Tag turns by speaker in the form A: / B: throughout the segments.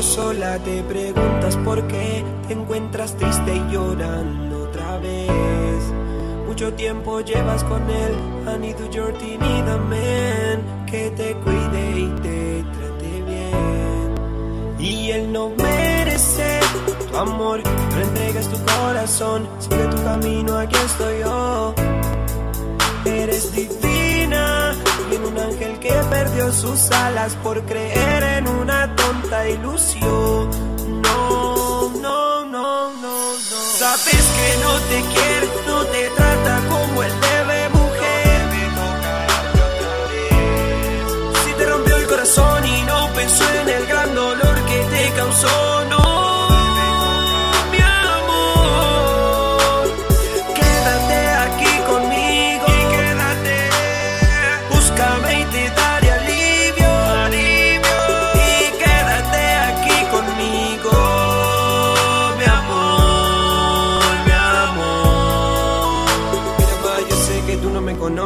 A: sola te preguntas por qué te encuentras triste y llorando otra vez. Mucho tiempo llevas con él, I need your man que te cuide y te trate bien. Y él no merece tu amor, no entregas tu corazón, sigue tu camino, aquí estoy yo. Eres divina, y en un ángel que perdió sus alas por creer en tonta ilusión. No, no, no, no, no. Sabes que no te quiere,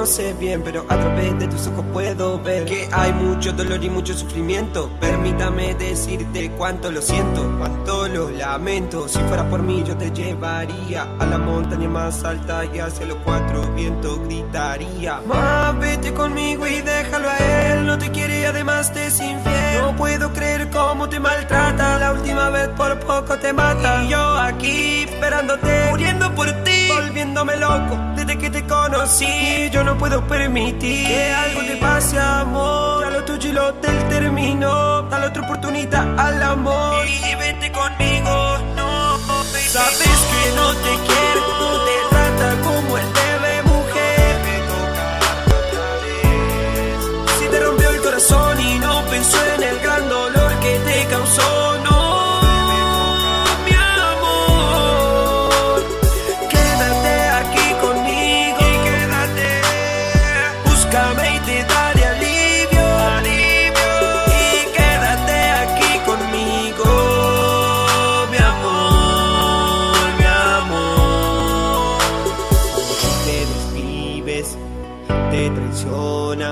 A: no conoces bien, pero a través de tus ojos puedo ver que hay mucho dolor y mucho sufrimiento. Permítame decirte cuánto lo siento, cuánto lo lamento. Si fuera por mí, yo te llevaría a la montaña más alta y hacia los cuatro vientos gritaría. Ma, vete conmigo y déjalo a él. No te quiere además te es infiel. No puedo creer cómo te maltrata. La última vez por poco te mata. Y yo aquí esperándote, muriendo por ti, volviéndome loco conocí. Yo no puedo permitir que algo te pase, amor. Ya lo tuyo y lo del termino.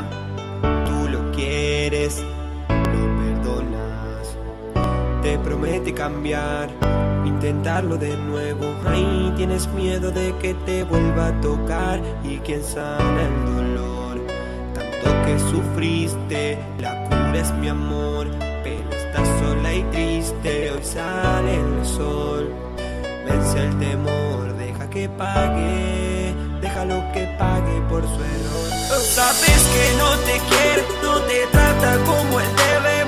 A: Tú lo quieres, lo perdonas. Te promete cambiar, intentarlo de nuevo. Ahí tienes miedo de que te vuelva a tocar. Y quien sana el dolor, tanto que sufriste, la cura es mi amor. Pero estás sola y triste, hoy sale el sol. Vence el temor, deja que pague, déjalo que pague por su error. Sabes que no te quiere, no te trata como él